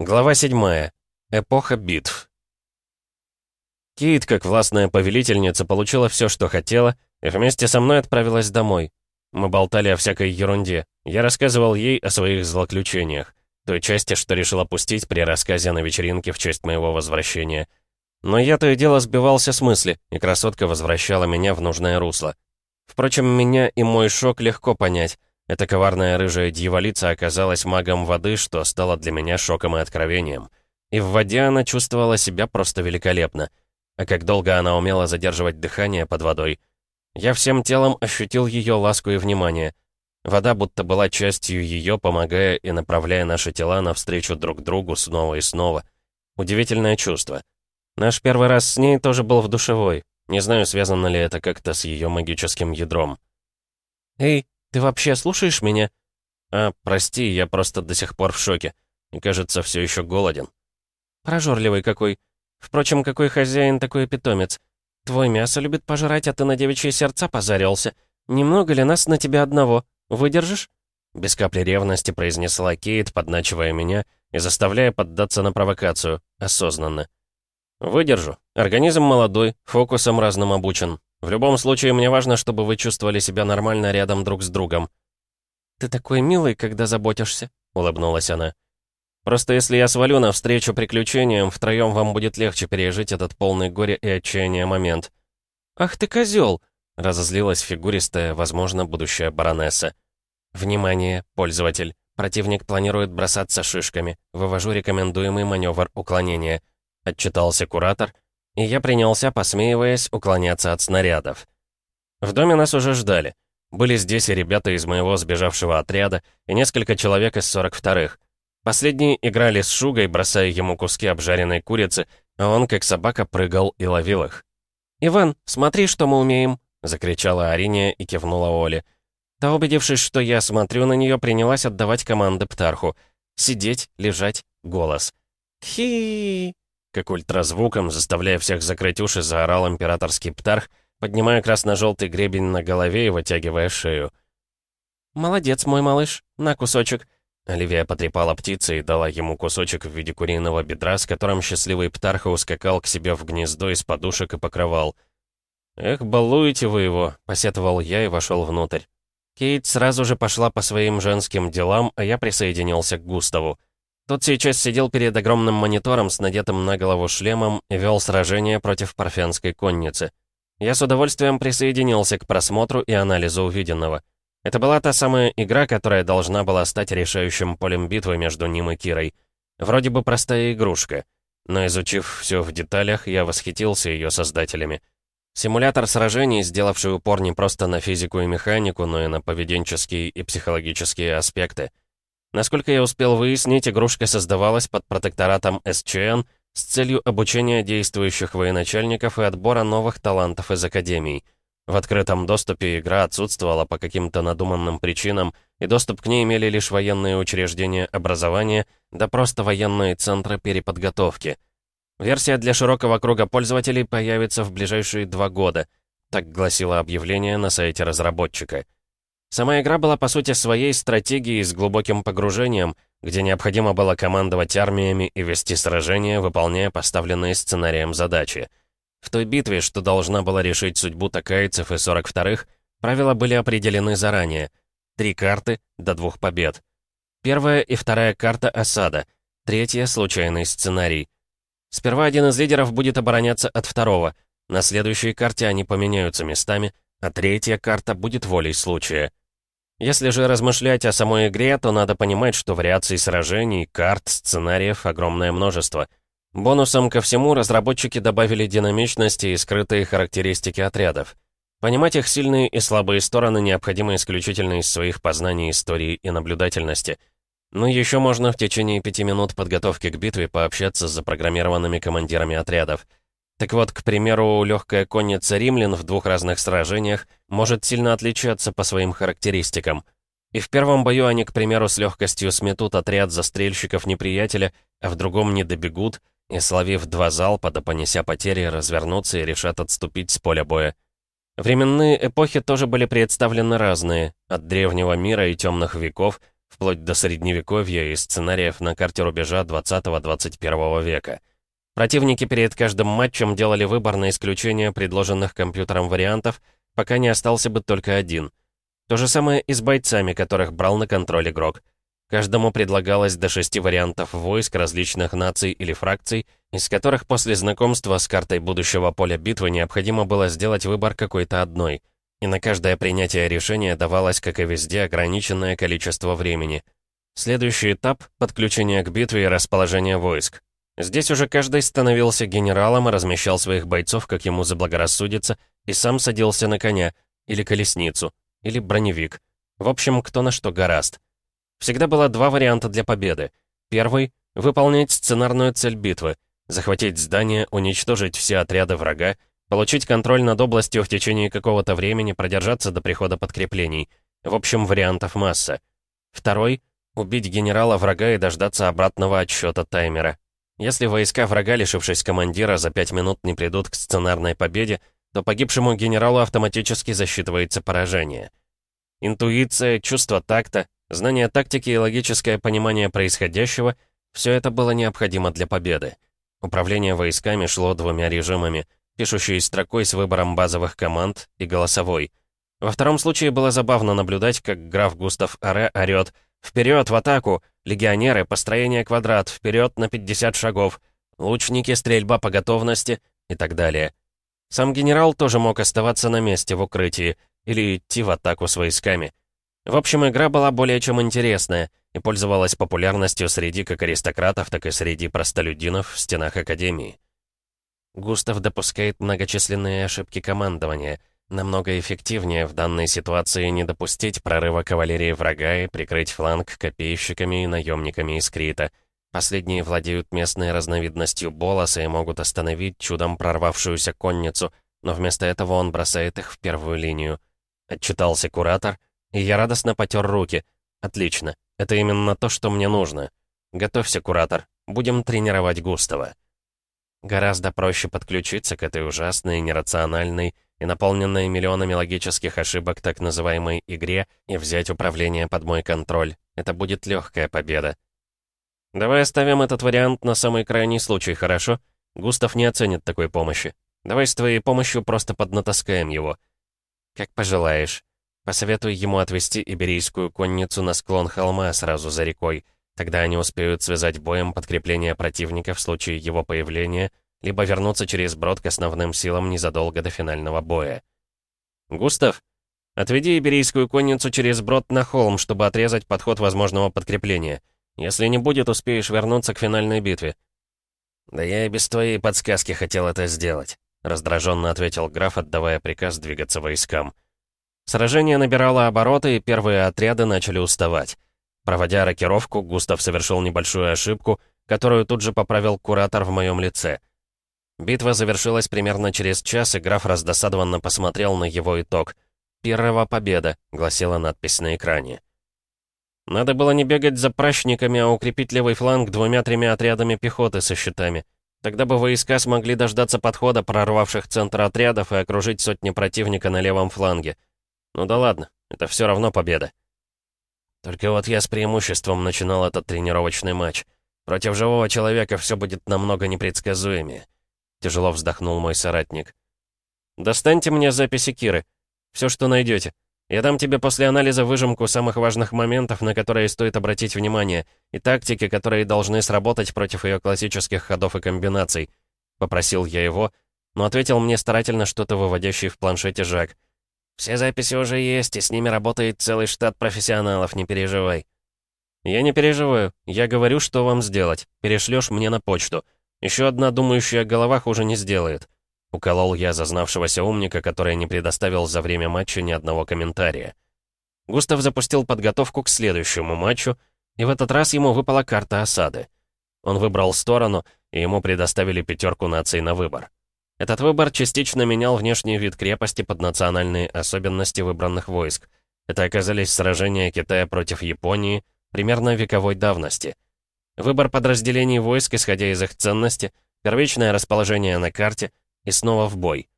Глава 7. Эпоха битв. Кейт, как властная повелительница, получила все, что хотела, и вместе со мной отправилась домой. Мы болтали о всякой ерунде. Я рассказывал ей о своих злоключениях, той части, что решил опустить при рассказе на вечеринке в честь моего возвращения. Но я то и дело сбивался с мысли, и красотка возвращала меня в нужное русло. Впрочем, меня и мой шок легко понять. Эта коварная рыжая дьяволица оказалась магом воды, что стало для меня шоком и откровением. И в воде она чувствовала себя просто великолепно. А как долго она умела задерживать дыхание под водой. Я всем телом ощутил ее ласку и внимание. Вода будто была частью ее, помогая и направляя наши тела навстречу друг другу снова и снова. Удивительное чувство. Наш первый раз с ней тоже был в душевой. Не знаю, связано ли это как-то с ее магическим ядром. «Эй, ты вообще слушаешь меня?» «А, прости, я просто до сих пор в шоке. И, кажется, все еще голоден». «Прожорливый какой. Впрочем, какой хозяин, такой питомец. Твой мясо любит пожрать, а ты на девичьи сердца позарился. Немного ли нас на тебя одного? Выдержишь?» Без капли ревности произнесла Кейт, подначивая меня и заставляя поддаться на провокацию, осознанно. «Выдержу. Организм молодой, фокусом разным обучен. В любом случае, мне важно, чтобы вы чувствовали себя нормально рядом друг с другом». «Ты такой милый, когда заботишься», — улыбнулась она. «Просто если я свалю навстречу приключениям, втроем вам будет легче пережить этот полный горя и отчаяния момент». «Ах ты козел!» — разозлилась фигуристая, возможно, будущая баронесса. «Внимание, пользователь. Противник планирует бросаться шишками. Вывожу рекомендуемый маневр уклонения», — отчитался куратор — и я принялся, посмеиваясь, уклоняться от снарядов. В доме нас уже ждали. Были здесь и ребята из моего сбежавшего отряда, и несколько человек из 42-х. Последние играли с Шугой, бросая ему куски обжаренной курицы, а он, как собака, прыгал и ловил их. «Иван, смотри, что мы умеем!» — закричала Ариния и кивнула Оле. Та, убедившись, что я смотрю на нее, принялась отдавать команды Птарху. Сидеть, лежать, голос. «Хи!» Как ультразвуком, заставляя всех закрыть уши, заорал императорский птарх, поднимая красно-желтый гребень на голове и вытягивая шею. «Молодец, мой малыш. На кусочек». Оливия потрепала птицы и дала ему кусочек в виде куриного бедра, с которым счастливый птарха ускакал к себе в гнездо из подушек и покрывал. «Эх, балуете вы его», — посетовал я и вошел внутрь. Кейт сразу же пошла по своим женским делам, а я присоединился к Густаву. Тот сейчас сидел перед огромным монитором с надетым на голову шлемом и вел сражение против парфянской конницы. Я с удовольствием присоединился к просмотру и анализу увиденного. Это была та самая игра, которая должна была стать решающим полем битвы между ним и Кирой. Вроде бы простая игрушка, но изучив все в деталях, я восхитился ее создателями. Симулятор сражений, сделавший упор не просто на физику и механику, но и на поведенческие и психологические аспекты — Насколько я успел выяснить, игрушка создавалась под протекторатом СЧН с целью обучения действующих военачальников и отбора новых талантов из академий. В открытом доступе игра отсутствовала по каким-то надуманным причинам, и доступ к ней имели лишь военные учреждения образования, да просто военные центры переподготовки. Версия для широкого круга пользователей появится в ближайшие два года, так гласило объявление на сайте разработчика. Сама игра была по сути своей стратегией с глубоким погружением, где необходимо было командовать армиями и вести сражения, выполняя поставленные сценарием задачи. В той битве, что должна была решить судьбу такайцев и 42-х, правила были определены заранее. Три карты до двух побед. Первая и вторая карта осада, третья — случайный сценарий. Сперва один из лидеров будет обороняться от второго, на следующей карте они поменяются местами, а третья карта будет волей случая. Если же размышлять о самой игре, то надо понимать, что вариаций сражений, карт, сценариев огромное множество. Бонусом ко всему разработчики добавили динамичности и скрытые характеристики отрядов. Понимать их сильные и слабые стороны необходимо исключительно из своих познаний истории и наблюдательности. Но еще можно в течение пяти минут подготовки к битве пообщаться с запрограммированными командирами отрядов — так вот, к примеру, легкая конница римлян в двух разных сражениях может сильно отличаться по своим характеристикам. И в первом бою они, к примеру, с легкостью сметут отряд застрельщиков неприятеля, а в другом не добегут, и, словив два залпа, да понеся потери, развернутся и решат отступить с поля боя. Временные эпохи тоже были представлены разные, от древнего мира и темных веков, вплоть до Средневековья и сценариев на карте рубежа 20-21 века. Противники перед каждым матчем делали выбор на исключение предложенных компьютером вариантов, пока не остался бы только один. То же самое и с бойцами, которых брал на контроль игрок. Каждому предлагалось до шести вариантов войск различных наций или фракций, из которых после знакомства с картой будущего поля битвы необходимо было сделать выбор какой-то одной. И на каждое принятие решения давалось, как и везде, ограниченное количество времени. Следующий этап — подключение к битве и расположение войск. Здесь уже каждый становился генералом и размещал своих бойцов, как ему заблагорассудится, и сам садился на коня, или колесницу, или броневик. В общем, кто на что гораст. Всегда было два варианта для победы. Первый — выполнять сценарную цель битвы, захватить здание, уничтожить все отряды врага, получить контроль над областью в течение какого-то времени, продержаться до прихода подкреплений. В общем, вариантов масса. Второй — убить генерала врага и дождаться обратного отсчета таймера. Если войска врага, лишившись командира, за пять минут не придут к сценарной победе, то погибшему генералу автоматически засчитывается поражение. Интуиция, чувство такта, Знание тактики и логическое понимание происходящего — все это было необходимо для победы. Управление войсками шло двумя режимами, пишущей строкой с выбором базовых команд и голосовой. Во втором случае было забавно наблюдать, как граф Густав Аре орёт «Вперед, в атаку! Легионеры, построение квадрат, вперед на 50 шагов! Лучники, стрельба по готовности!» и так далее. Сам генерал тоже мог оставаться на месте в укрытии или идти в атаку с войсками. В общем, игра была более чем интересная и пользовалась популярностью среди как аристократов, так и среди простолюдинов в стенах Академии. Густав допускает многочисленные ошибки командования. Намного эффективнее в данной ситуации не допустить прорыва кавалерии врага и прикрыть фланг копейщиками и наемниками из. Последние владеют местной разновидностью болоса и могут остановить чудом прорвавшуюся конницу, но вместо этого он бросает их в первую линию. Отчитался куратор — и я радостно потер руки. Отлично. Это именно то, что мне нужно. Готовься, куратор. Будем тренировать Густава. Гораздо проще подключиться к этой ужасной, нерациональной и наполненной миллионами логических ошибок так называемой игре и взять управление под мой контроль. Это будет легкая победа. Давай оставим этот вариант на самый крайний случай, хорошо? Густав не оценит такой помощи. Давай с твоей помощью просто поднатаскаем его. Как пожелаешь. Посоветуй ему отвести иберийскую конницу на склон холма сразу за рекой. Тогда они успеют связать боем подкрепление противника в случае его появления, либо вернуться через брод к основным силам незадолго до финального боя. «Густав, отведи иберийскую конницу через брод на холм, чтобы отрезать подход возможного подкрепления. Если не будет, успеешь вернуться к финальной битве». «Да я и без твоей подсказки хотел это сделать», — раздраженно ответил граф, отдавая приказ двигаться войскам. Сражение набирало обороты, и первые отряды начали уставать. Проводя рокировку, Густав совершил небольшую ошибку, которую тут же поправил куратор в моем лице. Битва завершилась примерно через час, и граф раздосадованно посмотрел на его итог. «Первая победа», — гласила надпись на экране. Надо было не бегать за пращниками, а укрепить левый фланг двумя-тремя отрядами пехоты со щитами. Тогда бы войска смогли дождаться подхода прорвавших центр отрядов и окружить сотни противника на левом фланге. Ну да ладно, это все равно победа. Только вот я с преимуществом начинал этот тренировочный матч. Против живого человека все будет намного непредсказуемее. Тяжело вздохнул мой соратник. «Достаньте мне записи Киры. Все, что найдете. Я дам тебе после анализа выжимку самых важных моментов, на которые стоит обратить внимание, и тактики, которые должны сработать против ее классических ходов и комбинаций». Попросил я его, но ответил мне старательно что-то выводящий в планшете Жак — «Все записи уже есть, и с ними работает целый штат профессионалов, не переживай». «Я не переживаю. Я говорю, что вам сделать. Перешлешь мне на почту. Еще одна думающая голова хуже не сделает». Уколол я зазнавшегося умника, который не предоставил за время матча ни одного комментария. Густав запустил подготовку к следующему матчу, и в этот раз ему выпала карта осады. Он выбрал сторону, и ему предоставили пятерку наций на выбор. Этот выбор частично менял внешний вид крепости под национальные особенности выбранных войск. Это оказались сражения Китая против Японии примерно вековой давности. Выбор подразделений войск, исходя из их ценности, первичное расположение на карте и снова в бой.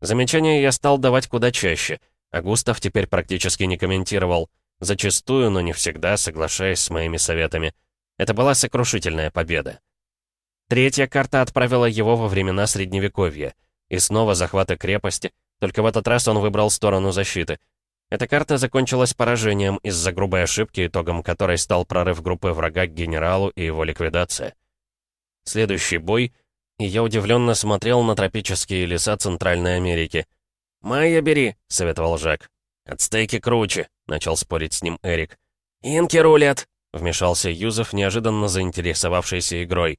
Замечания я стал давать куда чаще, а Густав теперь практически не комментировал. зачастую, но не всегда, соглашаясь с моими советами. Это была сокрушительная победа. Третья карта отправила его во времена Средневековья. И снова захваты крепости, только в этот раз он выбрал сторону защиты. Эта карта закончилась поражением из-за грубой ошибки, итогом которой стал прорыв группы врага к генералу и его ликвидация. Следующий бой, и я удивленно смотрел на тропические леса Центральной Америки. «Майя бери», — советовал Жак. «Ацтеки круче», — начал спорить с ним Эрик. «Инки рулят», — вмешался Юзеф, неожиданно заинтересовавшийся игрой.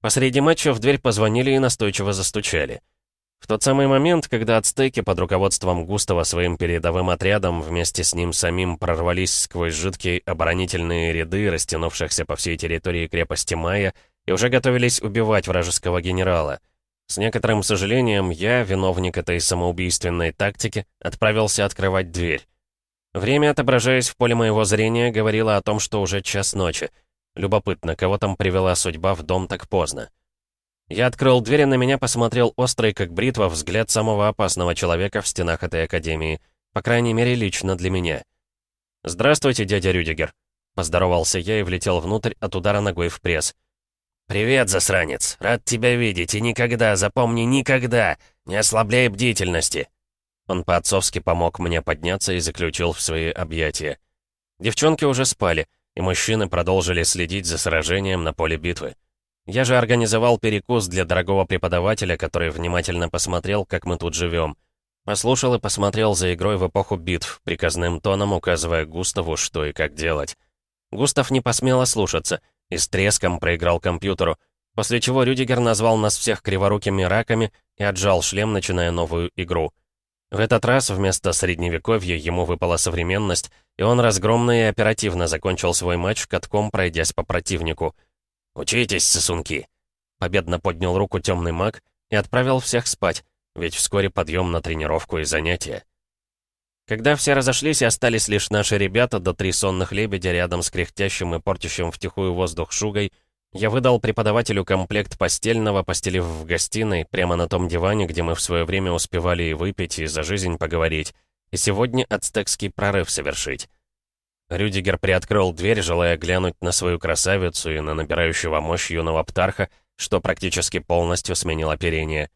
Посреди матча в дверь позвонили и настойчиво застучали. В тот самый момент, когда ацтеки под руководством Густава своим передовым отрядом вместе с ним самим прорвались сквозь жидкие оборонительные ряды, растянувшихся по всей территории крепости Майя, и уже готовились убивать вражеского генерала. С некоторым сожалением я, виновник этой самоубийственной тактики, отправился открывать дверь. Время, отображаясь в поле моего зрения, говорило о том, что уже час ночи. Любопытно, кого там привела судьба в дом так поздно. Я открыл дверь, и на меня посмотрел острый, как бритва, взгляд самого опасного человека в стенах этой академии. По крайней мере, лично для меня. «Здравствуйте, дядя Рюдигер», — поздоровался я и влетел внутрь от удара ногой в пресс. «Привет, засранец! Рад тебя видеть, и никогда, запомни, никогда! Не ослабляй бдительности!» Он по-отцовски помог мне подняться и заключил в свои объятия. Девчонки уже спали, и мужчины продолжили следить за сражением на поле битвы. Я же организовал перекус для дорогого преподавателя, который внимательно посмотрел, как мы тут живем. Послушал и посмотрел за игрой в эпоху битв, приказным тоном указывая Густаву, что и как делать. Густав не посмел ослушаться и с треском проиграл компьютеру, после чего Рюдигер назвал нас всех криворукими раками и отжал шлем, начиная новую игру. В этот раз вместо средневековья ему выпала современность, и он разгромно и оперативно закончил свой матч, катком пройдясь по противнику — «Учитесь, сосунки!» Победно поднял руку темный маг и отправил всех спать, ведь вскоре подъем на тренировку и занятия. Когда все разошлись и остались лишь наши ребята до три сонных лебедя рядом с кряхтящим и портящим втихую воздух шугой, я выдал преподавателю комплект постельного, постелив в гостиной, прямо на том диване, где мы в свое время успевали и выпить, и за жизнь поговорить, и сегодня ацтекский прорыв совершить. Рюдигер приоткрыл дверь, желая глянуть на свою красавицу и на набирающего мощь юного птарха, что практически полностью сменил оперение.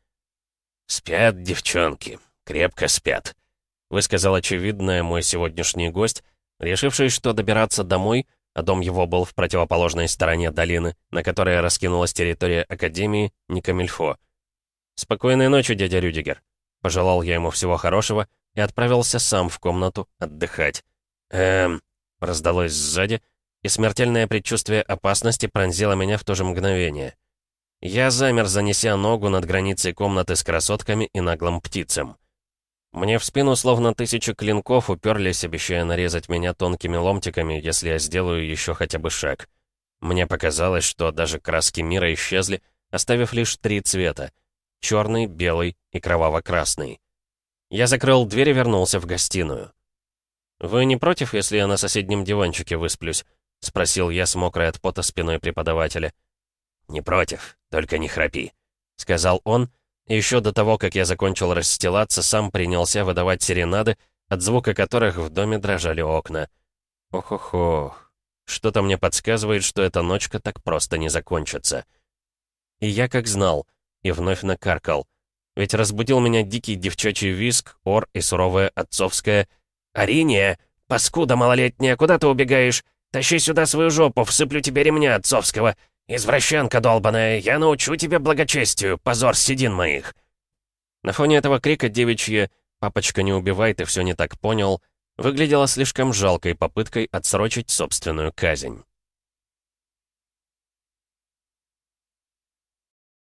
«Спят девчонки, крепко спят», — высказал очевидное мой сегодняшний гость, решивший, что добираться домой, а дом его был в противоположной стороне долины, на которой раскинулась территория Академии, не. «Спокойной ночи, дядя Рюдигер», — пожелал я ему всего хорошего и отправился сам в комнату отдыхать. «Эм, раздалось сзади, и смертельное предчувствие опасности пронзило меня в то же мгновение. Я замер, занеся ногу над границей комнаты с красотками и наглым птицем. Мне в спину словно тысячи клинков уперлись, обещая нарезать меня тонкими ломтиками, если я сделаю еще хотя бы шаг. Мне показалось, что даже краски мира исчезли, оставив лишь три цвета — черный, белый и кроваво-красный. Я закрыл дверь и вернулся в гостиную. «Вы не против, если я на соседнем диванчике высплюсь?» — спросил я с мокрой от пота спиной преподавателя. «Не против, только не храпи», — сказал он, еще до того, как я закончил расстилаться, сам принялся выдавать серенады, от звука которых в доме дрожали окна. Ох-ох-ох, что-то мне подсказывает, что эта ночка так просто не закончится. И я как знал, и вновь накаркал. Ведь разбудил меня дикий девчачий виск, ор и суровая отцовская «Ариния! Паскуда малолетняя, куда ты убегаешь? Тащи сюда свою жопу, всыплю тебе ремня отцовского. Извращенка долбаная, я научу тебя благочестию, позор седин моих!» На фоне этого крика девичье «Папочка, не убивай, ты все не так понял» выглядела слишком жалкой попыткой отсрочить собственную казнь.